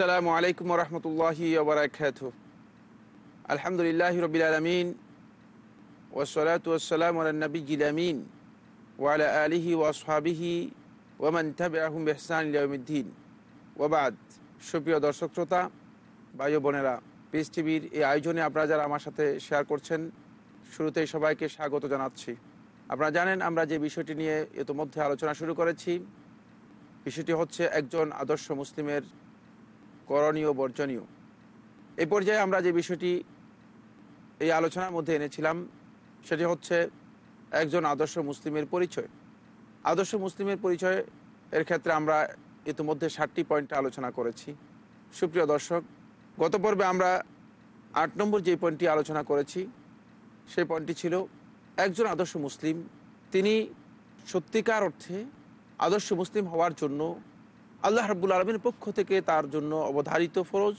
আসসালামু আলাইকুম রহমতুল্লাহি আলহামদুলিল্লাহ রবিল আলমিন ওসলাত ওসালাম আমিন ওয়ালা আলিহি ওয়াসহাবিহি ওমান আহম বেহসান ওবাদ সুপ্রিয় দর্শক শ্রোতা ও বোনেরা পিস টিভির এই আয়োজনে আপনারা যারা আমার সাথে শেয়ার করছেন, শুরুতেই সবাইকে স্বাগত জানাচ্ছি। আপনারা জানেন, আমরা যে বিষয়টি নিয়ে ইতোমধ্যে আলোচনা শুরু করেছি, বিষয়টি হচ্ছে একজন আদর্শ মুসলিমের করণীয়, বর্জনীয়। এই পর্যায়ে আমরা যে বিষয়টি এই আলোচনার মধ্যে এনেছিলাম, সেটি হচ্ছে একজন আদর্শ মুসলিমের পরিচয়। আদর্শ মুসলিমের পরিচয় এর ক্ষেত্রে আমরা ইতিমধ্যে ষাটটি পয়েন্টে আলোচনা করেছি। সুপ্রিয় দর্শক, গত পর্বে আমরা আট নম্বর যে পয়েন্টটি আলোচনা করেছি, সেই পয়েন্টটি ছিল একজন আদর্শ মুসলিম, তিনি সত্যিকার অর্থে আদর্শ মুসলিম হওয়ার জন্য আল্লাহ রাবুল আলমীর পক্ষ থেকে তার জন্য অবধারিত ফরজ,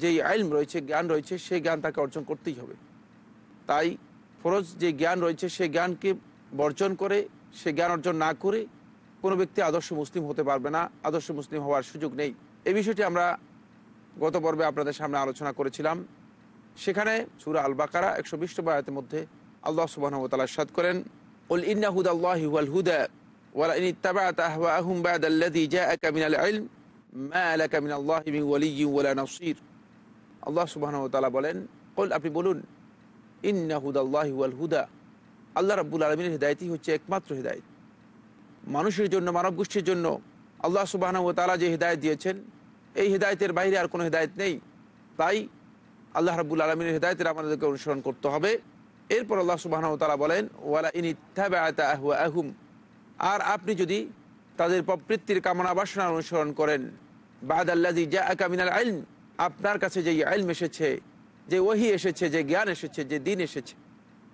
যেই আইলম রয়েছে, জ্ঞান রয়েছে, সেই জ্ঞান তাকে অর্জন করতেই হবে। তাই ফরজ যে জ্ঞান রয়েছে সেই জ্ঞানকে বর্জন করে, সে জ্ঞান অর্জন না করে কোনো ব্যক্তি আদর্শ মুসলিম হতে পারবে না, আদর্শ মুসলিম হওয়ার সুযোগ নেই। এই বিষয়টি আমরা গত পর্বে আপনাদের সামনে আলোচনা করেছিলাম। সেখানে সুরা আল বাকারা একশো বিশ বায়াতের মধ্যে আল্লাহ সুবাহ সাদ করেন, উল ইন্না হুদ আল্লাহ হুদা। ولئن اتبعت أهواءهم بعد الذي جاءك من العلم ما لك من الله من ولي ولا نصير আল্লাহ সুবাহ তালা বলেন কল আপনি বলুন ইন্না হুদাল্লাহ ওয়াল হুদা আল্লাহ রাব্বুল আলমীর হৃদায়তই হচ্ছে একমাত্র হৃদায়ত মানুষের জন্য মানব গোষ্ঠীর জন্য আল্লাহ সুবাহ তালা যে হৃদায়ত দিয়েছেন এই হৃদায়তের বাইরে আর কোনো হৃদায়ত নেই তাই আল্লাহ রাব্বুল আলমীর হৃদায়তের আমাদেরকে অনুসরণ করতে হবে এরপর আল্লাহ সুবাহ তালা বলেন ওয়ালা ইন আহুম আর আপনি যদি তাদের প্রবৃত্তির কামনা বাসনার অনুসরণ করেন বাদ আল্লাদি যা আইন আপনার কাছে যে আইলম এসেছে, যে ওহি এসেছে, যে জ্ঞান এসেছে, যে দিন এসেছে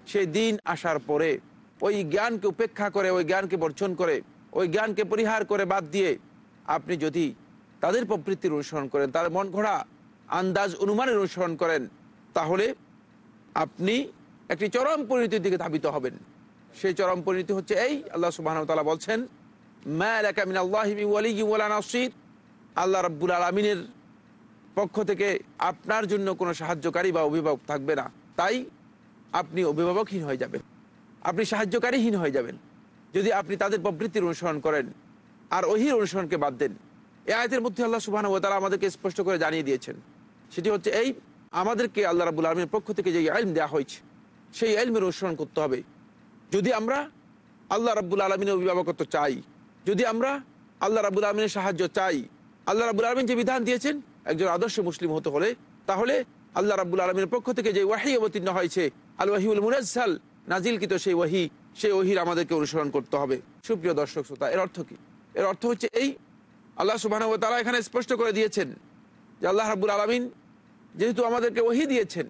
সেই দিন আসার পরে ওই জ্ঞানকে উপেক্ষা করে, ওই জ্ঞানকে বর্জন করে, ওই জ্ঞানকে পরিহার করে বাদ দিয়ে আপনি যদি তাদের প্রবৃত্তির অনুসরণ করেন, তার মন ঘোড়া, আন্দাজ অনুমানের অনুসরণ করেন, তাহলে আপনি একটি চরম পরিণতির দিকে ধাবিত হবেন। সেই চরম পরিণতি হচ্ছে এই। আল্লাহ সুবাহ তালা বলছেন আল্লাহ রব্বুল আলমিনের পক্ষ থেকে আপনার জন্য কোনো সাহায্যকারী বা অভিভাবক থাকবে না। তাই আপনি অভিভাবকহীন হয়ে যাবেন। আপনি সাহায্যকারীহীন হয়ে যাবেন। যদি আপনি তাদের প্রবৃত্তির অনুসরণ করেন আর ওহির অনুসরণকে বাদ দেন, এ আয়তের মধ্যে আল্লাহ সুবাহ তারা আমাদেরকে স্পষ্ট করে জানিয়ে দিয়েছেন। সেটি হচ্ছে এই, আমাদেরকে আল্লাহ রাবুল আলমীর পক্ষ থেকে যে আইন দেওয়া হয়েছে, সেই আইলমের অনুসরণ করতে হবে। যদি আমরা আল্লাহ রাবুল আলমিনের অভিভাবকত্ব চাই, যদি আমরা আল্লাহ রাবুল আলমিনের সাহায্য চাই, আল্লাহ রাবুল আলমিন যে বিধান দিয়েছেন, একজন আদর্শ মুসলিম হতে হলে, তাহলে আল্লাহ রাবুল আলমিনের পক্ষ থেকে যে ওয়াহি অবতীর্ণ হয়েছে, আল ওয়াহিউল মুনাজ্জাল, নাজিলকৃত সেই ওয়াহি, সেই ওহির আমাদেরকে অনুসরণ করতে হবে। সুপ্রিয় দর্শক শ্রোতা, এর অর্থ কি? এর অর্থ হচ্ছে এই, আল্লাহ সুবাহ তারা এখানে স্পষ্ট করে দিয়েছেন যে আল্লাহ রাবুল আলমিন যেহেতু আমাদেরকে ওহি দিয়েছেন,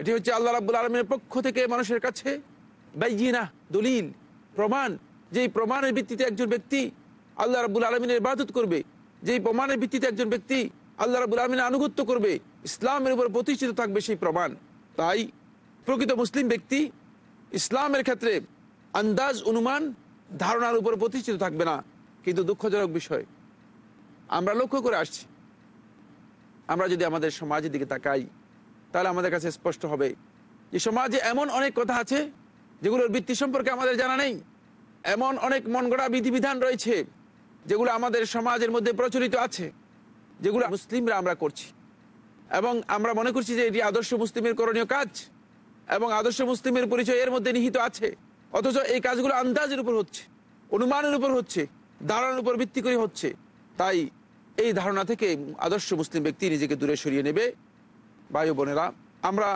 এটি হচ্ছে আল্লাহ রাবুল আলমিনের পক্ষ থেকে মানুষের কাছে বাইজিনা, দলিল, প্রমাণ। যেই প্রমাণের ভিত্তিতে একজন ব্যক্তি আল্লাহ রাবুল আলমিনের ইবাদত করবে, যেই প্রমাণের ভিত্তিতে একজন ব্যক্তি আল্লাহ রাবুল আলমিনের আনুগত্য করবে, ইসলামের উপর প্রতিষ্ঠিত থাকবে সেই প্রমাণ। তাই প্রকৃত মুসলিম ব্যক্তি ইসলামের ক্ষেত্রে আন্দাজ, অনুমান, ধারণার উপর প্রতিষ্ঠিত থাকবে না। কিন্তু দুঃখজনক বিষয়, আমরা লক্ষ্য করে আসছি। আমরা যদি আমাদের সমাজের দিকে তাকাই, তাহলে আমাদের কাছে স্পষ্ট হবে যে সমাজে এমন অনেক কথা আছে যেগুলোর বৃত্তি সম্পর্কে আমাদের জানা নেই। এমন অনেক মন গড়া বিধিবিধান রয়েছে, যেগুলো আমাদের সমাজের মধ্যে প্রচলিত আছে, যেগুলো মুসলিমরা আমরা করছি। এবং আমরা মনে করছি যে এটি আদর্শ মুসলিমের করণীয় কাজ, এবং আদর্শ মুসলিমের পরিচয় এর মধ্যে নিহিত আছে। অথচ এই কাজগুলো আন্দাজের উপর হচ্ছে, অনুমানের উপর হচ্ছে, ধারণার উপর ভিত্তি করে হচ্ছে। তাই এই ধারণা থেকে আদর্শ মুসলিম ব্যক্তি নিজেকে দূরে সরিয়ে নেবে। ভাই বোনেরা, আমরা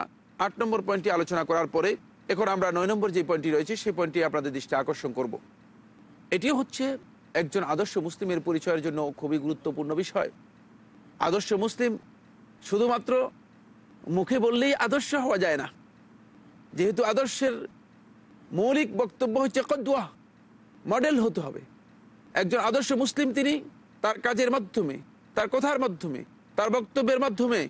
আট নম্বর পয়েন্টটি আলোচনা করার পরে এখন আমরা নয় নম্বর যে পয়েন্টটি রয়েছে, সেই পয়েন্টটি আপনাদের দৃষ্টি আকর্ষণ করব। এটি হচ্ছে একজন আদর্শ মুসলিমের পরিচয়ের জন্য খুবই গুরুত্বপূর্ণ বিষয়। আদর্শ মুসলিম শুধুমাত্র মুখে বললেই আদর্শ হওয়া যায় না। যেহেতু আদর্শের মৌলিক বক্তব্য হচ্ছে কদুয়া মডেল হতে হবে। একজন আদর্শ মুসলিম তিনি তার কাজের মাধ্যমে, তার কথার মাধ্যমে, তার বক্তব্যের মাধ্যমে,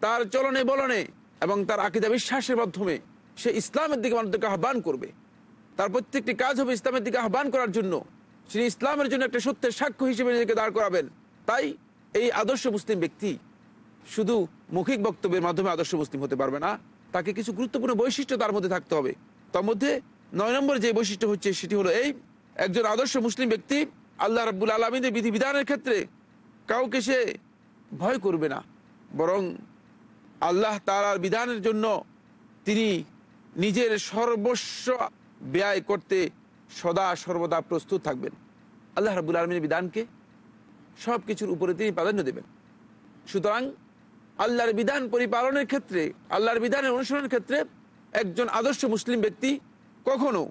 তার চলনে বলনে এবং তার আকিদা বিশ্বাসের মাধ্যমে সে ইসলামের দিকে মানুষদেরকে আহ্বান করবে। তার প্রত্যেকটি কাজ হবে ইসলামের দিকে আহ্বান করার জন্য। তিনি ইসলামের জন্য একটা সত্যের সাক্ষ্য হিসেবে নিজেকে দাঁড় করাবেন, তাই এই আদর্শ মুসলিম ব্যক্তি শুধু মৌখিক বক্তব্যের মাধ্যমে আদর্শ মুসলিম হতে পারবে না, তাকে কিছু গুরুত্বপূর্ণ বৈশিষ্ট্য তার মধ্যে থাকতে হবে। তার মধ্যে নয় নম্বর যে বৈশিষ্ট্য হচ্ছে সেটি হলো এই, একজন আদর্শ মুসলিম ব্যক্তি আল্লাহ রাব্বুল আলমিনের বিধিবিধানের ক্ষেত্রে কাউকে সে ভয় করবে না। বরং আল্লাহ তালার বিধানের জন্য তিনি নিজের সর্বস্ব ব্যয় করতে সদা সর্বদা প্রস্তুত থাকবেন। আল্লাহ রাবুল আলমীর বিধানকে সব কিছুর উপরে তিনি প্রাধান্য দেবেন। সুতরাং আল্লাহর বিধান পরিপালনের ক্ষেত্রে, আল্লাহর বিধানের অনুসরণের ক্ষেত্রে একজন আদর্শ মুসলিম ব্যক্তি কখনো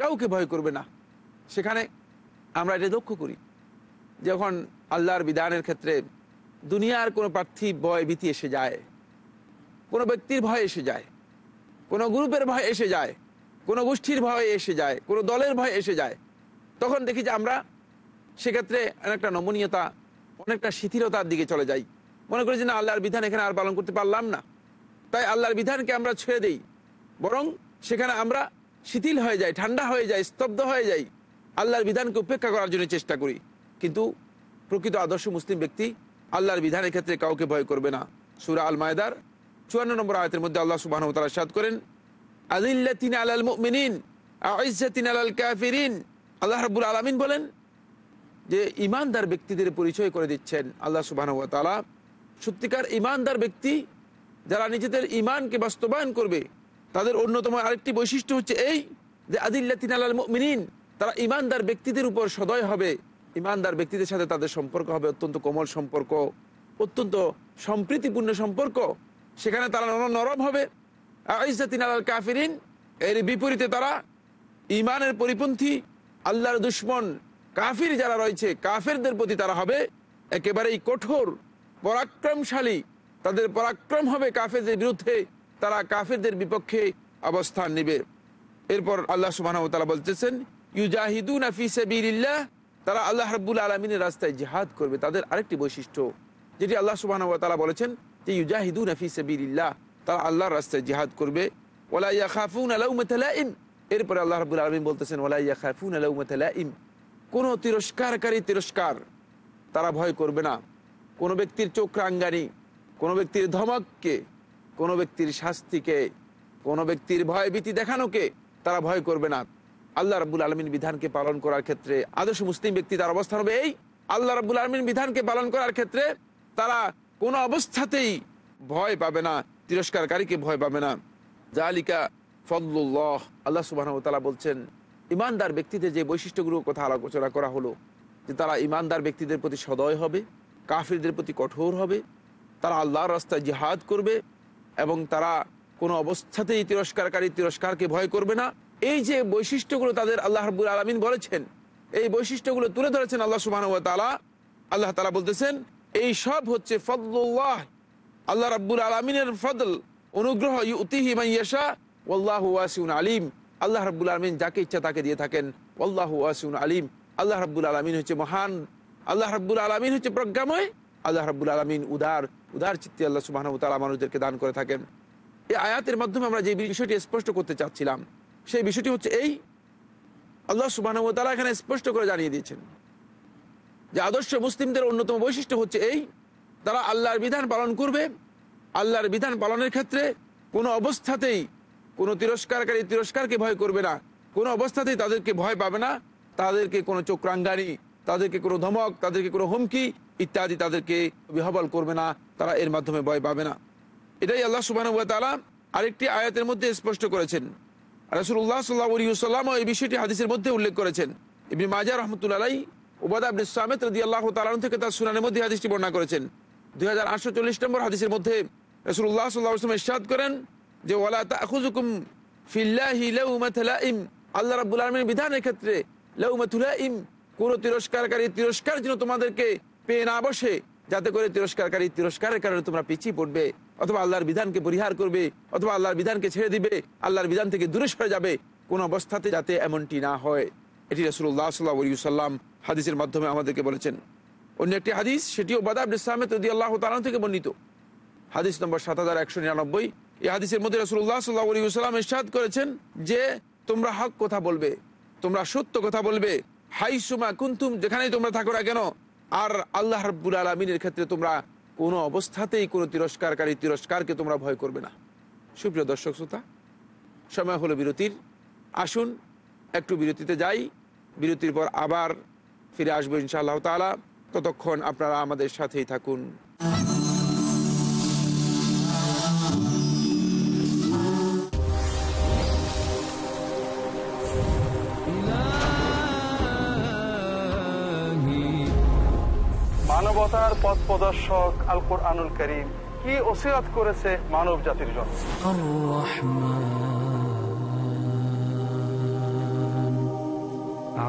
কাউকে ভয় করবে না। সেখানে আমরা এটা লক্ষ্য করি, যখন আল্লাহর বিধানের ক্ষেত্রে দুনিয়ার কোনো প্রার্থী ভয় ভীতি এসে যায়, কোনো ব্যক্তির ভয় এসে যায় কোনো গ্রুপের ভয় এসে যায়, কোনো গোষ্ঠীর ভয় এসে যায়, কোনো দলের ভয় এসে যায়। তখন দেখি যে আমরা সেক্ষেত্রে অনেকটা নমনীয়তা, অনেকটা শিথিলতার দিকে চলে যাই। মনে করি যে না, আল্লাহর বিধান এখানে আর পালন করতে পারলাম না। তাই আল্লাহর বিধানকে আমরা ছেড়ে দেই। বরং সেখানে আমরা শিথিল হয়ে যাই, ঠান্ডা হয়ে যাই, স্তব্ধ হয়ে যাই। আল্লাহর বিধানকে উপেক্ষা করার জন্য চেষ্টা করি। কিন্তু প্রকৃত আদর্শ মুসলিম ব্যক্তি আল্লাহর বিধানের ক্ষেত্রে কাউকে ভয় করবে না। সুরা আল মায়দার চুয়ান্ন নম্বর আয়তের মধ্যে আল্লাহ সুবাহ তালা সাদ করেন আদিল্লাতিন আলাল মুমিনিন আইজাতিন আলাল কাফিরিন। আল্লাহ রাব্বুল আলামিন বলেন যে ইমানদার ব্যক্তিদের পরিচয় করে দিচ্ছেন আল্লাহ সুবাহ তালা সত্যিকার ইমানদার ব্যক্তি যারা নিজেদের ইমানকে বাস্তবায়ন করবে, তাদের অন্যতম আরেকটি বৈশিষ্ট্য হচ্ছে এই যে আদিল্লাতিন আলাল মুমিনিন। তারা ইমানদার ব্যক্তিদের উপর সদয় হবে। ইমানদার ব্যক্তিদের সাথে তাদের সম্পর্ক হবে, অত্যন্ত কোমল সম্পর্ক, অত্যন্ত সম্প্রীতিপূর্ণ সম্পর্ক। সেখানে তারা নর- নরম হবে। আলাল কাফিরিন, এর বিপরীতে তারা ইমানের পরিপন্থী, আল্লাহর দুশ্মন, কাফির যারা রয়েছে, কাফেরদের প্রতি তারা হবে একেবারেই কঠোর, পরাক্রমশালী। তাদের পরাক্রম হবে কাফেরদের বিরুদ্ধে, তারা কাফেরদের বিপক্ষে অবস্থান নেবে। এরপর আল্লাহ সুবাহ তালা বলতেছেন, ইউজাহিদুন আফিসাবিল্লাহ তারা আল্লাহ রাব্বুল আলমিনের রাস্তায় জিহাদ করবে। তাদের আরেকটি বৈশিষ্ট্য, যেটি আল্লাহ সুবাহ তালা বলেছেন যে ইউজাহিদুন আফিসাবিল্লাহ তারা আল্লাহর রাস্তায় জিহাদ করবে। ওলাইয়া খাফুন আলাউমতালাইম এরপরে আল্লাহ রাবুল আলমিন বলতেছেন ওলাইয়া খাফুন আলাউমতালাইম কোনো তিরস্কারকারী তিরস্কার তারা ভয় করবে না। কোনো ব্যক্তির চোখ রাঙ্গানি, কোনো ব্যক্তির ধমককে, কোনো ব্যক্তির শাস্তিকে, কোনো ব্যক্তির ভয় ভীতি দেখানোকে তারা ভয় করবে না। আল্লাহ রাবুল আলমিন বিধানকে পালন করার ক্ষেত্রে, আদর্শ মুসলিম ব্যক্তি তার অবস্থান হবে এই, আল্লাহ রাবুল আলমিন বিধানকে পালন করার ক্ষেত্রে তারা কোনো অবস্থাতেই ভয় পাবে না, তিরস্কারকারীকে ভয় পাবে না। জালিকা ফদলুল্লাহ, আল্লাহ সুবাহ তালা বলছেন, ইমানদার ব্যক্তিদের যে বৈশিষ্ট্যগুলোর কথা আলোচনা করা হলো, যে তারা ইমানদার ব্যক্তিদের প্রতি সদয় হবে, কাফিরদের প্রতি কঠোর হবে, তারা আল্লাহর রাস্তায় জিহাদ করবে এবং তারা কোনো অবস্থাতেই তিরস্কারকারী তিরস্কারকে ভয় করবে না। এই যে বৈশিষ্ট্যগুলো তাদের আল্লাহ রব্বুল আলমিন বলেছেন, এই বৈশিষ্ট্যগুলো তুলে ধরেছেন আল্লাহ সুবাহ আল্লাহ তালা বলতেছেন এই সব হচ্ছে ফদলুল্লাহ। আল্লাহ রাব্বুল আলমিনের ফদল। অনুগ্রহ আলিম। আল্লাহ রাব্বুল আলমিন যাকে ইচ্ছা তাকে দিয়ে থাকেন ওয়াসিউন আলিম। আল্লাহ রাব্বুল আলমিন হচ্ছে মহান। আল্লাহ রাব্বুল আলমিন হচ্ছে প্রজ্ঞাময়। আল্লাহ রাব্বুল আলমিন উদার উদার চিত্তে আল্লাহ সুবাহ তালা মানুষদেরকে দান করে থাকেন। এই আয়াতের মাধ্যমে আমরা যে বিষয়টি স্পষ্ট করতে চাচ্ছিলাম, সেই বিষয়টি হচ্ছে এই। আল্লাহ সুবাহ তালা এখানে স্পষ্ট করে জানিয়ে দিয়েছেন। যে আদর্শ মুসলিমদের অন্যতম বৈশিষ্ট্য হচ্ছে এই, তারা আল্লাহর বিধান পালন করবে। আল্লাহর বিধান পালনের ক্ষেত্রে কোনো অবস্থাতেই কোনো তিরস্কারকারী তিরস্কারকে ভয় করবে না। কোনো অবস্থাতেই তাদেরকে ভয় পাবে না। তাদেরকে কোনো চোখরাঙ্গানি তাদেরকে কোনো ধমক, তাদেরকে কোনো হুমকি ইত্যাদি তাদেরকে বিহবল করবে না। তারা এর মাধ্যমে ভয় পাবে না। এটাই আল্লাহ সুবাহ তালা আরেকটি আয়াতের মধ্যে স্পষ্ট করেছেন। রসুল্লাহ সাল্লাহ সাল্লাম এই বিষয়টি হাদিসের মধ্যে উল্লেখ করেছেন। ইবনি মাজা রহমতুল্লাহ উবাদা আব্দুল সামেদ রদি আল্লাহ তালন থেকে তার সুনানের মধ্যে হাদিসটি বর্ণনা করেছেন। দুই হাজার আটশো চল্লিশ নম্বর হাদিসের মধ্যে রসুল্লাহ সাল্লাহ ইরশাদ করেন যে, ওয়ালা তাখুজুকুম ফিল্লাহি লাউমাতালাইম আল্লাহ রাব্বুল আলমীর বিধানের ক্ষেত্রে লাউমাতুলাইম কোন তিরস্কারকারী তিরস্কার যেন তোমাদেরকে পেয়ে না বসে, যাতে করে তিরস্কারকারী তিরস্কারের কারণে তোমরা পিছিয়ে পড়বে, অথবা আল্লাহর বিধানকে পরিহার করবে, অথবা আল্লাহর বিধানকে ছেড়ে দিবে, আল্লাহর বিধান থেকে দূরে সরে যাবে, কোন অবস্থাতে যাতে এমনটি না হয়। এটি রসুল্লাহ সাল্লাহ সাল্লাম হাদিসের মাধ্যমে আমাদেরকে বলেছেন। অন্য একটি হাদিস, সেটিও বাদাব ইসলামেদ রদি আল্লাহ তালন থেকে বর্ণিত। হাদিস নম্বর সাত হাজার একশো নিরানব্বই। এই হাদিসের মধ্যে রসুল্লাহ সাল্লাহ আলী সাল্লাম ইরশাদ করেছেন যে, তোমরা হক কথা বলবে, তোমরা সত্য কথা বলবে। হাই সুমা কুন্তুম, যেখানেই তোমরা থাকো না কেন, আর আল্লাহ রব্বুল আলমিনের ক্ষেত্রে তোমরা কোনো অবস্থাতেই কোনো তিরস্কারকারী তিরস্কারকে তোমরা ভয় করবে না। সুপ্রিয় দর্শক শ্রোতা, সময় হলো বিরতির। আসুন, একটু বিরতিতে যাই। বিরতির পর আবার ফিরে আসব ইনশাআল্লাহ তালা ততক্ষণ আপনারা আমাদের সাথেই থাকুন। মানবতার পথ প্রদর্শক আল কোরআনুল করিম কি ওসিরাত করেছে মানব জাতির জন্য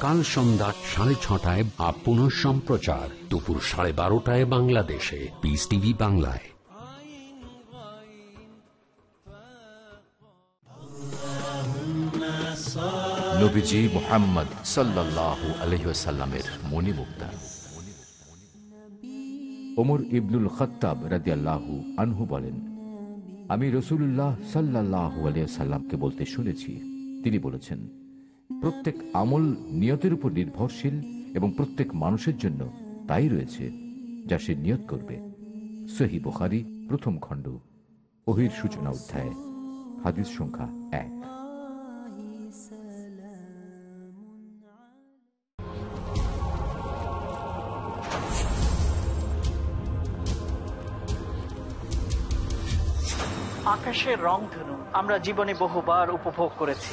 কাল সন্ধ্যা সাড়ে ছটায় বা পুনঃ সম্প্রচার। দুপুর সাড়ে বারোটায় বাংলাদেশে। পিস টিভি বাংলায়। মোহাম্মদ ওমর আনহু বলেন, আমি রসুল্লাহ সাল্লাল্লাহু আলিয়াল্লামকে বলতে শুনেছি। তিনি বলেছেন প্রত্যেক আমল নিয়তের উপর নির্ভরশীল এবং প্রত্যেক মানুষের জন্য তাই রয়েছে যা সে নিয়ত করবে। সহি বুখারি, প্রথম খণ্ড ওহির সূচনা অধ্যায়, হাদিস সংখ্যা এক। আকাশের রং ধনু, আমরা জীবনে বহুবার উপভোগ করেছি।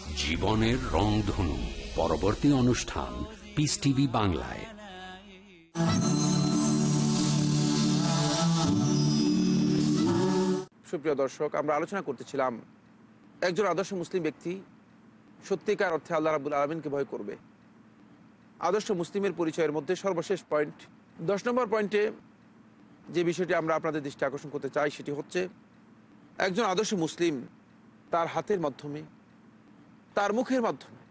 জীবনের রংধনু, পরবর্তী অনুষ্ঠান পিস টিভি বাংলায়। সুপ্রিয় দর্শক, আমরা আলোচনা করতেছিলাম, একজন আদর্শ মুসলিম ব্যক্তি সত্যিকার অর্থে আল্লাহ রাবুল আলমিনকে ভয় করবে। আদর্শ মুসলিমের পরিচয়ের মধ্যে সর্বশেষ পয়েন্ট দশ নম্বর পয়েন্টে যে বিষয়টি আমরা আপনাদের দৃষ্টি আকর্ষণ করতে চাই, সেটি হচ্ছে, একজন আদর্শ মুসলিম তার হাতের মাধ্যমে মুখের মাধ্যমে,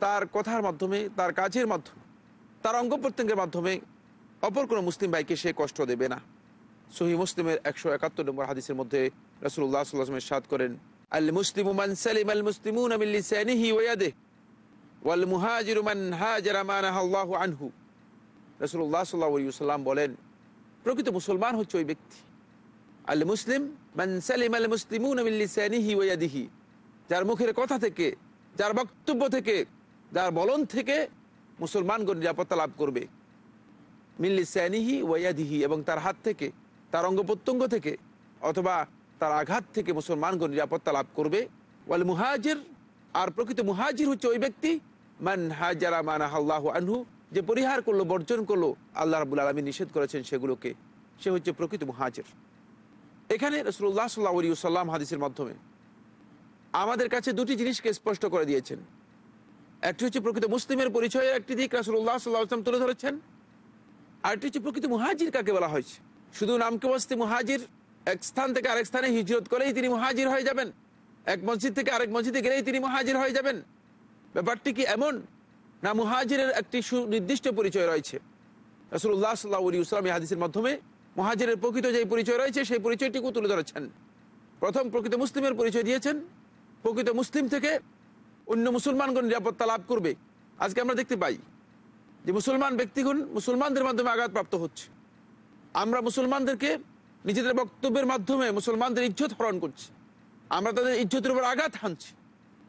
তার কথার মাধ্যমে, তার কাজের মাধ্যমে, তার অঙ্গ প্রত্যঙ্গের মাধ্যমে অপর কোনো মুসলিম ভাইকে সে কষ্ট দেবে না। সহি মুসলিমের একশো একাত্তর নম্বর হাদিসের মধ্যে রসুল্লাহ সাল্লামের সাদ করেন আল মুসলিম মান সালিম আল মুসলিমুন মিন লিসানিহি ওয়া ইয়াদিহি ওয়াল মুহাজিরু মান হাজারা মা নাহাল্লাহু আনহু। রসুল্লাহ সাল্লাল্লাহু আলাইহি ওয়াসাল্লাম বলেন, প্রকৃত মুসলমান হচ্ছে ওই ব্যক্তি। আল মুসলিম মান সালিম আল মুসলিমুন মিন লিসানিহি ওয়া ইয়াদিহি। যার মুখের কথা থেকে, যার বক্তব্য থেকে, যার বলন থেকে মুসলমানগণ নিরাপত্তা লাভ করবে। মিল্লিসানিহি ওয়াদিহি এবং তার হাত থেকে, তার অঙ্গ প্রত্যঙ্গ থেকে, অথবা তার আঘাত থেকে মুসলমানগণ নিরাপত্তা লাভ করবে। ওয়াল মুহাজির, আর প্রকৃত মুহাজির হচ্ছে ওই ব্যক্তি, মান হাজারা মানা আল্লাহ আনহু, যে পরিহার করল, বর্জন করল, আল্লাহ রাবুল আলমী নিষেধ করেছেন সেগুলোকে। সে হচ্ছে প্রকৃত মুহাজির। এখানে রসুল্লাহ সাল্লাহ সাল্লাম হাদিসের মাধ্যমে আমাদের কাছে দুটি জিনিসকে স্পষ্ট করে দিয়েছেন। একটি হচ্ছে প্রকৃত মুসলিমের পরিচয়ের একটি দিক রাসুল্লাহ সাল্লাহ আসলাম তুলে ধরেছেন। আরেকটি হচ্ছে প্রকৃত মুহাজির কাকে বলা হয়েছে? শুধু নামকে বসতে মুহাজির এক স্থান থেকে আরেক স্থানে হিজরত করেই তিনি মুহাজির হয়ে যাবেন। এক মসজিদ থেকে আরেক মসজিদে গেলেই তিনি মুহাজির হয়ে যাবেন। ব্যাপারটি কি এমন? না মুহাজিরের একটি সুনির্দিষ্ট পরিচয় রয়েছে? রসুল্লাহ সাল্লাহ ইসলাম হাদিসের মাধ্যমে মুহাজিরের প্রকৃত যে পরিচয় রয়েছে, সেই পরিচয়টিকেও তুলে ধরেছেন। প্রথম প্রকৃত মুসলিমের পরিচয় দিয়েছেন প্রকৃত মুসলিম থেকে অন্য মুসলমানগণ নিরাপত্তা লাভ করবে। আজকে আমরা দেখতে পাই যে মুসলমান ব্যক্তিগণ মুসলমানদের মাধ্যমে আঘাতপ্রাপ্ত হচ্ছে। আমরা মুসলমানদেরকে নিজেদের বক্তব্যের মাধ্যমে মুসলমানদের ইজ্জত হরণ করছি। আমরা তাদের ইজ্জতের উপর আঘাত হানছি।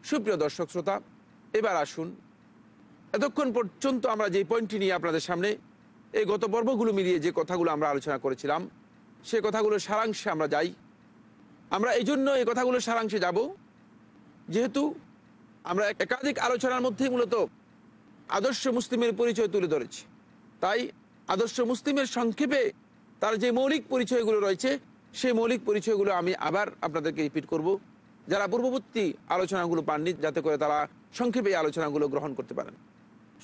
সুপ্রিয় দর্শক শ্রোতা, এবার আসুন। এতক্ষণ পর্যন্ত আমরা যে পয়েন্টটি নিয়ে আপনাদের সামনে, এই গত পর্বগুলো মিলিয়ে যে কথাগুলো আমরা আলোচনা করেছিলাম, সে কথাগুলোর সারাংশে আমরা যাই। আমরা এই জন্য এই কথাগুলো সারাংশে যাব যেহেতু আমরা একাধিক আলোচনার মধ্যে মূলত আদর্শ মুসলিমের পরিচয় তুলে ধরেছি। তাই আদর্শ মুসলিমের সংক্ষেপে তার যে মৌলিক পরিচয়গুলো রয়েছে, সেই মৌলিক পরিচয়গুলো আমি আবার আপনাদেরকে রিপিট করব। যারা পূর্ববর্তী আলোচনাগুলো পাননি, যাতে করে তারা সংক্ষেপে আলোচনাগুলো গ্রহণ করতে পারেন।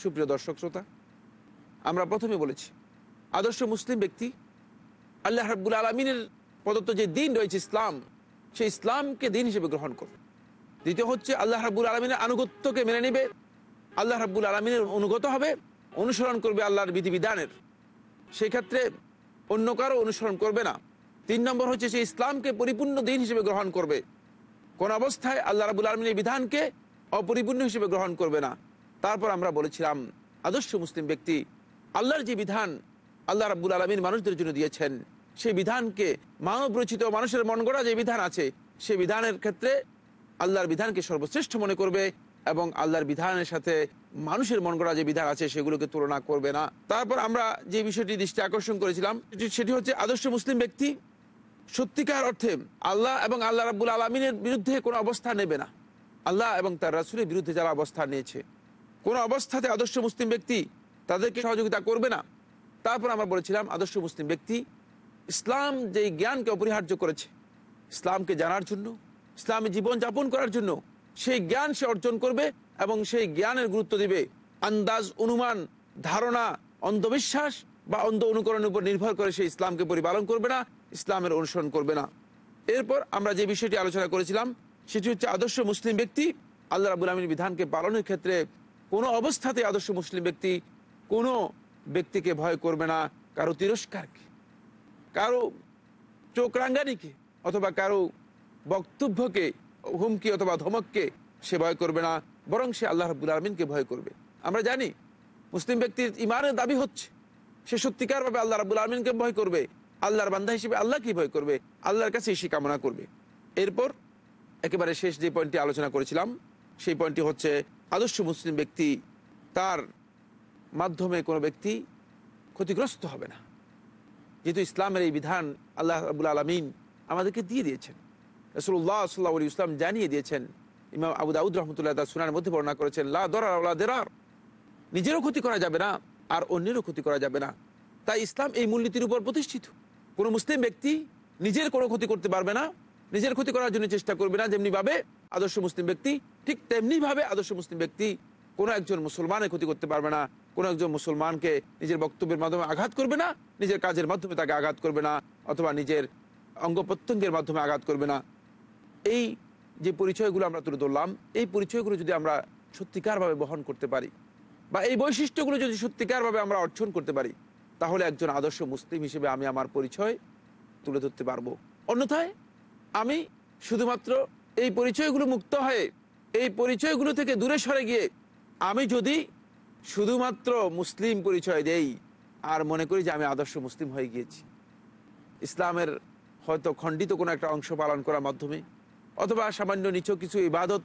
সুপ্রিয় দর্শক, শ্রোতা, আমরা প্রথমে বলেছি, আদর্শ মুসলিম ব্যক্তি আল্লাহ রাব্বুল আলমিনের প্রদত্ত যে দিন রয়েছে ইসলাম, সেই ইসলামকে দিন হিসেবে গ্রহণ করবে। দ্বিতীয় হচ্ছে আল্লাহ রাব্বুল আলমিনের আনুগত্যকে মেনে নেবে। আল্লাহ রাব্বুল আলমিনের অনুগত হবে, অনুসরণ করবে আল্লাহর বিধিবিধানের। সেই ক্ষেত্রে অন্য কারও অনুসরণ করবে না। তিন নম্বর হচ্ছে সে ইসলামকে পরিপূর্ণ দিন হিসেবে গ্রহণ করবে। কোন অবস্থায় আল্লাহ রাবুল আলমিনের বিধানকে অপরিপূর্ণ হিসেবে গ্রহণ করবে না। তারপর আমরা বলেছিলাম, আদর্শ মুসলিম ব্যক্তি আল্লাহর যে বিধান আল্লাহ রাবুল আলমিন মানুষদের জন্য দিয়েছেন সেই বিধানকে মানব রচিত মানুষের মন গড়া যে বিধান আছে সেই বিধানের ক্ষেত্রে আল্লাহর বিধানকে সর্বশ্রেষ্ঠ মনে করবে এবং আল্লাহর বিধানের সাথে মানুষের মন করা যে বিধান আছে, সেগুলোকে তুলনা করবে না। তারপর আমরা যে বিষয়টি দৃষ্টি আকর্ষণ করেছিলাম, সেটি- হচ্ছে আদর্শ মুসলিম ব্যক্তি। সত্যিকার অর্থে আল্লাহ এবং আল্লাহ রাবুল আলমিনের বিরুদ্ধে কোনো অবস্থা নেবে না। আল্লাহ এবং তার রাসুলের বিরুদ্ধে যারা অবস্থান নিয়েছে, কোনো অবস্থাতে আদর্শ মুসলিম ব্যক্তি তাদেরকে সহযোগিতা করবে না। তারপর আমরা বলেছিলাম, আদর্শ মুসলিম ব্যক্তি ইসলাম যেই জ্ঞানকে অপরিহার্য করেছে, ইসলামকে জানার জন্য ইসলামে জীবন যাপন করার জন্য সেই জ্ঞান সে অর্জন করবে এবং সেই জ্ঞানের গুরুত্ব দিবে। আন্দাজ, অনুমান, ধারণা, অন্ধবিশ্বাস বা অন্ধ অনুকরণের উপর নির্ভর করে সে ইসলামকে পরিপালন করবে না, ইসলামের অনুসরণ করবে না। এরপর আমরা যে বিষয়টি আলোচনা করেছিলাম, সেটি হচ্ছে আদর্শ মুসলিম ব্যক্তি। আল্লাহ রাবুল আলমীর বিধানকে পালনের ক্ষেত্রে কোনো অবস্থাতে আদর্শ মুসলিম ব্যক্তি কোনো ব্যক্তিকে ভয় করবে না, কারও তিরস্কারকে, কারও চোখ রাঙ্গানিকে অথবা কারও বক্তব্যকে, হুমকি অথবা ধমককে সে ভয় করবে না, বরং সে আল্লাহ রাবুল আলমিনকে ভয় করবে। আমরা জানি, মুসলিম ব্যক্তির ইমানের দাবি হচ্ছে, সে সত্যিকারভাবে আল্লাহ রাবুল আলমিনকে ভয় করবে, আল্লাহর বান্ধা হিসেবে আল্লাহকে ভয় করবে, আল্লাহর কাছে সে কামনা করবে। এরপর, একেবারে শেষ যে পয়েন্টটি আলোচনা করেছিলাম, সেই পয়েন্টটি হচ্ছে, আদর্শ মুসলিম ব্যক্তি তার মাধ্যমে কোনো ব্যক্তি ক্ষতিগ্রস্ত হবে না। যেহেতু ইসলামের এই বিধান আল্লাহ রাবুল আলমিন আমাদেরকে দিয়ে দিয়েছেন। রসুল্লাহ সাল্লাহ আলী ইসলাম জানিয়ে দিয়েছেন, ইমাম আবু দাউদ রহমতুল্লাহ তার সুনার মধ্যে বর্ণনা করেছেন, লা দরার দেরার। নিজেরও ক্ষতি করা যাবে না, আর অন্যেরও ক্ষতি করা যাবে না। তাই ইসলাম এই মূলনীতির উপর প্রতিষ্ঠিত। কোনো মুসলিম ব্যক্তি নিজের কোনো ক্ষতি করতে পারবে না, নিজের ক্ষতি করার জন্য চেষ্টা করবে না যেমনি ভাবে আদর্শ মুসলিম ব্যক্তি, ঠিক তেমনি ভাবে আদর্শ মুসলিম ব্যক্তি কোনো একজন মুসলমানের ক্ষতি করতে পারবে না, কোনো একজন মুসলমানকে নিজের বক্তব্যের মাধ্যমে আঘাত করবে না, নিজের কাজের মাধ্যমে তাকে আঘাত করবে না, অথবা নিজের অঙ্গ প্রত্যঙ্গের মাধ্যমে আঘাত করবে না। এই যে পরিচয়গুলো আমরা তুলে ধরলাম, এই পরিচয়গুলো যদি আমরা সত্যিকারভাবে বহন করতে পারি বা এই বৈশিষ্ট্যগুলো যদি সত্যিকারভাবে আমরা অর্জন করতে পারি, তাহলে একজন আদর্শ মুসলিম হিসেবে আমি আমার পরিচয় তুলে ধরতে পারব। অন্যথায় আমি শুধুমাত্র এই পরিচয়গুলো মুক্ত হয়ে, এই পরিচয়গুলো থেকে দূরে সরে গিয়ে আমি যদি শুধুমাত্র মুসলিম পরিচয় দেই, আর মনে করি যে আমি আদর্শ মুসলিম হয়ে গিয়েছি। ইসলামের হয়তো খণ্ডিত কোনো একটা অংশ পালন করার মাধ্যমে অথবা সামান্য নিচু কিছু ইবাদত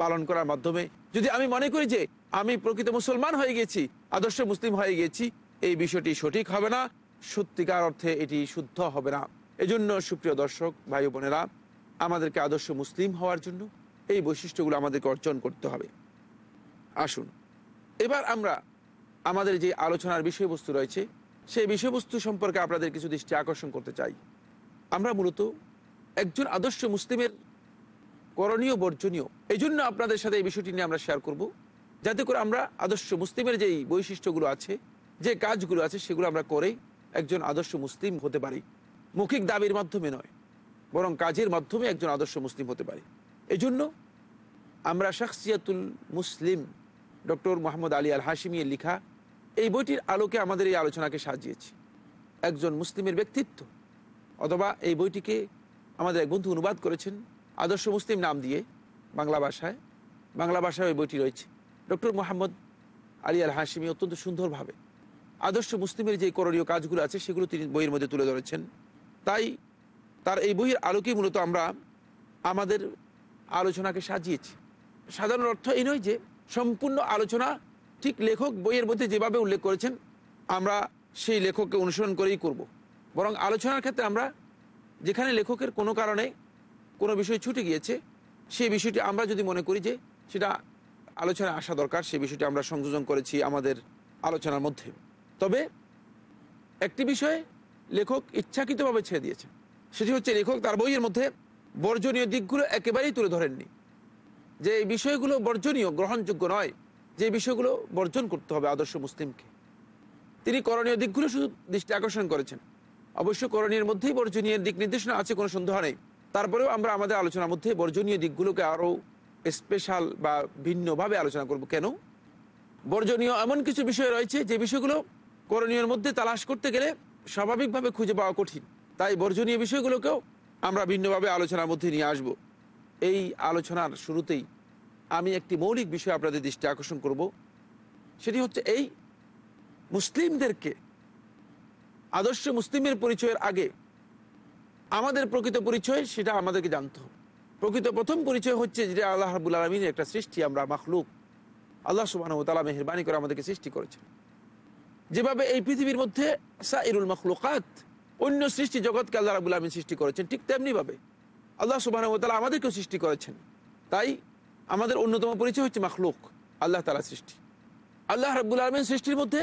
পালন করার মাধ্যমে। যদি আমি মনে করি যে আমি প্রকৃত মুসলমান হয়ে গেছি, আদর্শ মুসলিম হয়ে গেছি, এই বিষয়টি সঠিক হবে না। সত্যিকার অর্থে এটি শুদ্ধ হবে না। এজন্য সুপ্রিয় দর্শক, ভাই বোনেরা, আমাদেরকে আদর্শ মুসলিম হওয়ার জন্য এই বৈশিষ্ট্যগুলো আমাদেরকে অর্জন করতে হবে। আসুন, এবার আমরা আমাদের যে আলোচনার বিষয়বস্তু রয়েছে, সেই বিষয়বস্তু সম্পর্কে আপনাদের কিছু দৃষ্টি আকর্ষণ করতে চাই। আমরা মূলত একজন আদর্শ মুসলিমের করণীয়, বর্জনীয়। এই জন্য আপনাদের সাথে এই বিষয়টি নিয়ে আমরা শেয়ার করব। যাতে করে আমরা আদর্শ মুসলিমের যেই বৈশিষ্ট্যগুলো আছে, যে কাজগুলো আছে, সেগুলো আমরা করেই একজন আদর্শ মুসলিম হতে পারি। মৌখিক দাবির মাধ্যমে নয়, বরং কাজের মাধ্যমে একজন আদর্শ মুসলিম হতে পারি। এই জন্য আমরা শাখসিয়াতুল মুসলিম ডক্টর মোহাম্মদ আলী আল হাসিমিয়ের লিখা এই বইটির আলোকে আমাদের এই আলোচনাকে সাজিয়েছি। একজন মুসলিমের ব্যক্তিত্ব অথবা এই বইটিকে আমাদের এক বন্ধু অনুবাদ করেছেন, আদর্শ মুসলিম নাম দিয়ে বাংলা ভাষায়। বাংলা ভাষায় ওই বইটি রয়েছে। Doctor Muhammad Ali Al Hashimi অত্যন্ত সুন্দরভাবে আদর্শ মুসলিমের যে করণীয় কাজগুলো আছে, সেগুলো তিনি বইয়ের মধ্যে তুলে ধরেছেন। তাই তার এই বইয়ের আলোকে মূলত আমরা আমাদের আলোচনাকে সাজিয়েছি। সাধারণ অর্থ এই নয় যে সম্পূর্ণ আলোচনা ঠিক লেখক বইয়ের মধ্যে যেভাবে উল্লেখ করেছেন, আমরা সেই লেখককে অনুসরণ করেই করব। বরং আলোচনার ক্ষেত্রে আমরা যেখানে লেখকের কোনো কারণে কোনো বিষয় ছুটে গিয়েছে, সেই বিষয়টি আমরা যদি মনে করি যে সেটা আলোচনায় আসা দরকার, সেই বিষয়টি আমরা সংযোজন করেছি আমাদের আলোচনার মধ্যে। তবে একটি বিষয়ে লেখক ইচ্ছাকৃতভাবে ছেড়ে দিয়েছেন সেটি হচ্ছে লেখক তার বইয়ের মধ্যে বর্জনীয় দিকগুলো একেবারেই তুলে ধরেননি। যে এই বিষয়গুলো বর্জনীয়, গ্রহণযোগ্য নয়, যে বিষয়গুলো বর্জন করতে হবে আদর্শ মুসলিমকে। তিনি করণীয় দিকগুলো শুধু দৃষ্টি আকর্ষণ করেছেন। অবশ্য করণীয় মধ্যেই বর্জনীয় দিক নির্দেশনা আছে, কোনো সন্দেহ নেই। তারপরেও আমরা আমাদের আলোচনার মধ্যে বর্জনীয় দিকগুলোকে আরও স্পেশাল বা ভিন্নভাবে আলোচনা করব। কেন? বর্জনীয় এমন কিছু বিষয় রয়েছে যে বিষয়গুলো করণীয়ের মধ্যে তালাশ করতে গেলে স্বাভাবিকভাবে খুঁজে পাওয়া কঠিন। তাই বর্জনীয় বিষয়গুলোকেও আমরা ভিন্নভাবে আলোচনার মধ্যে নিয়ে আসব। এই আলোচনার শুরুতেই আমি একটি মৌলিক বিষয় আপনাদের দৃষ্টি আকর্ষণ করব। সেটি হচ্ছে এই মুসলিমদেরকে আদর্শ মুসলিমের পরিচয়ের আগে আমাদের প্রকৃত পরিচয় সেটা আমাদেরকে জানতে প্রকৃত প্রথম পরিচয় হচ্ছে যেটা আল্লাহ রাবুল আলমিনের একটা সৃষ্টি আমরা মাখলুক। আল্লাহ সুবাহ তালা মেহরবানি করে আমাদেরকে সৃষ্টি করেছেন। যেভাবে এই পৃথিবীর মধ্যে সাইরুল মখলুকাত, অন্য সৃষ্টি জগৎকে আল্লাহ রাবুল আলমিন সৃষ্টি করেছেন ঠিক তেমনিভাবে আল্লাহ সুবাহ তালা আমাদেরকেও সৃষ্টি করেছেন। তাই আমাদের অন্যতম পরিচয় হচ্ছে মাখলুক, আল্লাহ তালা সৃষ্টি। আল্লাহ রাবুল আলমিন সৃষ্টির মধ্যে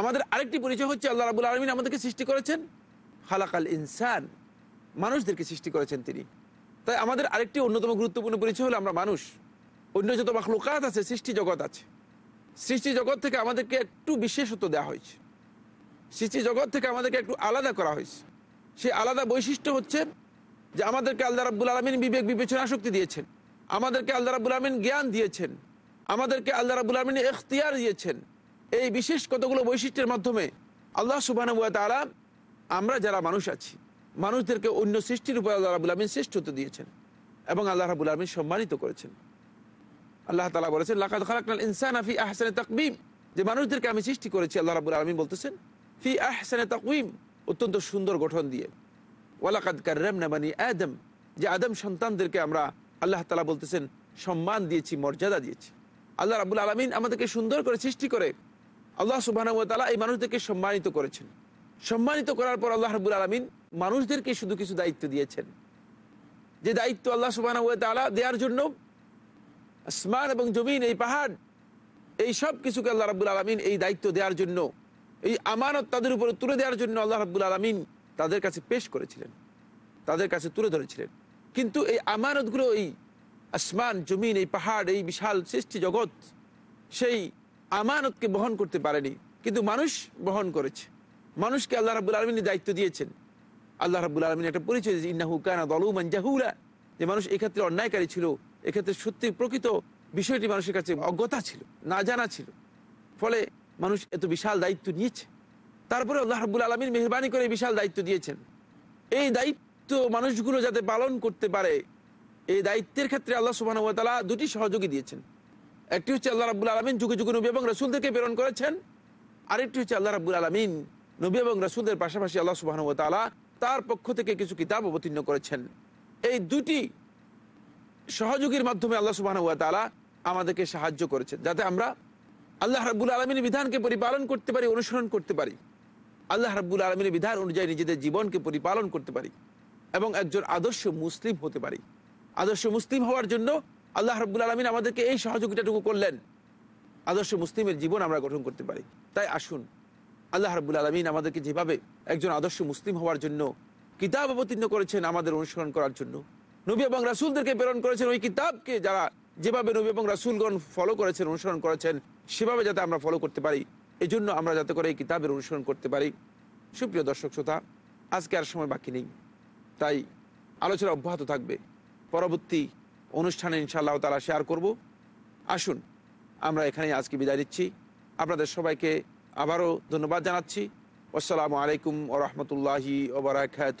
আমাদের আরেকটি পরিচয় হচ্ছে আল্লাহ রাবুল আলমিন আমাদেরকে সৃষ্টি করেছেন। খালাকাল ইনসান, মানুষদেরকে সৃষ্টি করেছেন তিনি। তাই আমাদের আরেকটি অন্যতম গুরুত্বপূর্ণ পরিচয় হলো আমরা মানুষ। অন্য যত মাখলুকাত আছে, সৃষ্টি জগৎ আছে। সৃষ্টি জগৎ থেকে আমাদেরকে একটু বিশেষত্ব দেওয়া হয়েছে। সৃষ্টি জগৎ থেকে আমাদেরকে একটু আলাদা করা হয়েছে। সেই আলাদা বৈশিষ্ট্য হচ্ছে যে আমাদেরকে আল্লাহ রাবুল আলমিন বিবেক বিবেচনা শক্তি দিয়েছেন। আমাদেরকে আল্লাহ রাবুল আলমিন জ্ঞান দিয়েছেন। আমাদেরকে আল্লাহ রাবুল আলমিন এখতিয়ার দিয়েছেন। এই বিশেষ কতগুলো বৈশিষ্ট্যের মাধ্যমে আল্লাহ সুবাহ তালা আমরা যারা মানুষ আছি, মানুষদেরকে অন্য সৃষ্টির উপর আল্লাহ রাবুল আলমিন শ্রেষ্ঠত্ব দিয়েছেন এবং আল্লাহ রাবুল আলমিন সম্মানিত করেছেন। আল্লাহ তালা বলেছেন লাকাত খালাকাল ইনসান আফি আহসানে তাকবিম। যে মানুষদেরকে আমি সৃষ্টি করেছি, আল্লাহ রাবুল আলমিন বলতেছেন, ফি আহসানে তাকবিম, অত্যন্ত সুন্দর গঠন দিয়ে। ওয়ালাকাদ কার্রাম নামানি আদম। যে আদম সন্তানদেরকে আমরা আল্লাহ তালা বলতেছেন, সম্মান দিয়েছি, মর্যাদা দিয়েছি। আল্লাহ রাবুল আলমিন আমাদেরকে সুন্দর করে সৃষ্টি করে আল্লাহ সুবাহ তালা এই মানুষদেরকে সম্মানিত করেছেন। সম্মানিত করার পর আল্লাহ রাবুল আলমিন মানুষদেরকে শুধু কিছু দায়িত্ব দিয়েছেন। যে দায়িত্ব আল্লাহ সুবাহ তালা দেওয়ার জন্য আসমান এবং জমিন, এই পাহাড়, এই সব কিছুকে আল্লাহ রাবুল আলমিন এই দায়িত্ব দেওয়ার জন্য, এই আমানত তাদের উপরে তুলে দেওয়ার জন্য আল্লাহ রাবুল আলমিন তাদের কাছে পেশ করেছিলেন। তাদের কাছে তুলে ধরেছিলেন। কিন্তু এই আমানতগুলো, এই আসমান, জমিন, এই পাহাড়, এই বিশাল সৃষ্টি জগৎ, সেই আমানতকে বহন করতে পারেনি, কিন্তু মানুষ বহন করেছে। মানুষকে আল্লাহ রাবুল আলমিনী দায়িত্ব দিয়েছেন। আল্লাহ রাবুল আলমিন একটা পরিচয় দিয়েছে, ইন্নাহু কানা দলুমান জাহুলা। যে মানুষ এক্ষেত্রে অন্যায়কারী ছিল, এক্ষেত্রে সত্যি প্রকৃত বিষয়টি মানুষের কাছে অজ্ঞতা ছিল না জানা ছিল। ফলে মানুষ এত বিশাল দায়িত্ব নিয়েছে। তারপরে আল্লাহ রাবুল আলমীর মেহরবানি করে বিশাল দায়িত্ব দিয়েছেন। এই দায়িত্ব মানুষগুলো যাতে পালন করতে পারে, এই দায়িত্বের ক্ষেত্রে আল্লাহ সুবাহ দুটি সহযোগী দিয়েছেন। একটি হচ্ছে আল্লাহ রাবুল আলমিন যুগে যুগে নবী এবং রসুলদেরকে প্রেরণ করেছেন। আরেকটি হচ্ছে আল্লাহ রাবুল আলমিন নবী এবং রসুলদের পাশাপাশি আল্লাহ সুবাহ তার পক্ষ থেকে কিছু কিতাব অবতীর্ণ করেছেন। এই দুটি সহযোগীর মাধ্যমে আল্লাহ সুবাহ আমাদেরকে সাহায্য করেছেন, যাতে আমরা আল্লাহ রাবুল আলমিনের বিধানকে পরিপালন করতে পারি, অনুসরণ করতে পারি। আল্লাহ রাবুল আলমিনের বিধান অনুযায়ী নিজেদের জীবনকে পরিপালন করতে পারি এবং একজন আদর্শ মুসলিম হতে পারি। আদর্শ মুসলিম হওয়ার জন্য আল্লাহ রাবুল আলমিন আমাদেরকে এই সহযোগিতাটুকু করলেন। আদর্শ মুসলিমের জীবন আমরা গঠন করতে পারি। তাই আসুন, আল্লাহ রাবুল আলমিন আমাদেরকে যেভাবে একজন আদর্শ মুসলিম হওয়ার জন্য কিতাব অবতীর্ণ করেছেন আমাদের অনুসরণ করার জন্য। নবী এবং রাসুলদেরকে প্রেরণ করেছেন ওই কিতাবকে যারা যেভাবে নবী এবং রাসুলগণ ফলো করেছেন, অনুসরণ করেছেন, সেভাবে যাতে আমরা ফলো করতে পারি। এই জন্য আমরা যাতে করে এই কিতাবের অনুসরণ করতে পারি। সুপ্রিয় দর্শক শ্রোতা, আজকে আর সময় বাকি নেই। তাই আলোচনা অব্যাহত থাকবে। পরবর্তী অনুষ্ঠানে ইনশাআল্লাহ তারা শেয়ার করব। আসুন, আমরা এখানেই আজকে বিদায় দিচ্ছি আপনাদের সবাইকে আবারও ধন্যবাদ জানাচ্ছি। আসসালামু আলাইকুম ও রহমতুল্লাহি ওবরাকাত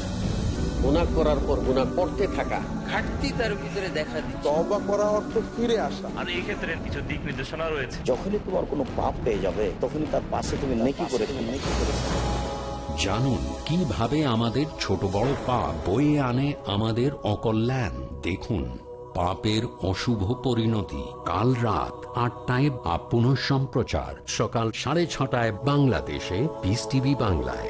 গুণা করার পর গুণা করতে থাকা। ঘাটতি তার ভিতরে দেখা দিই তবা করা অর্থ ফিরে আসা। আর এই ক্ষেত্রে কিছু দিক নির্দেশনা রয়েছে। যখনই তোমার কোনো পাপ পেয়ে যাবে তখনই তার পাশে তুমি নেকি করে নেকি করে জানুন কীভাবে আমাদের ছোট বড় পাপ বয়ে আনে আমাদের অকল্যাণ? দেখুন পাপের অশুভ পরিণতি কাল রাত আটটায় বা পুনঃ সম্প্রচার সকাল সাড়ে ছটায় বাংলাদেশে পিস টিভি বাংলায়।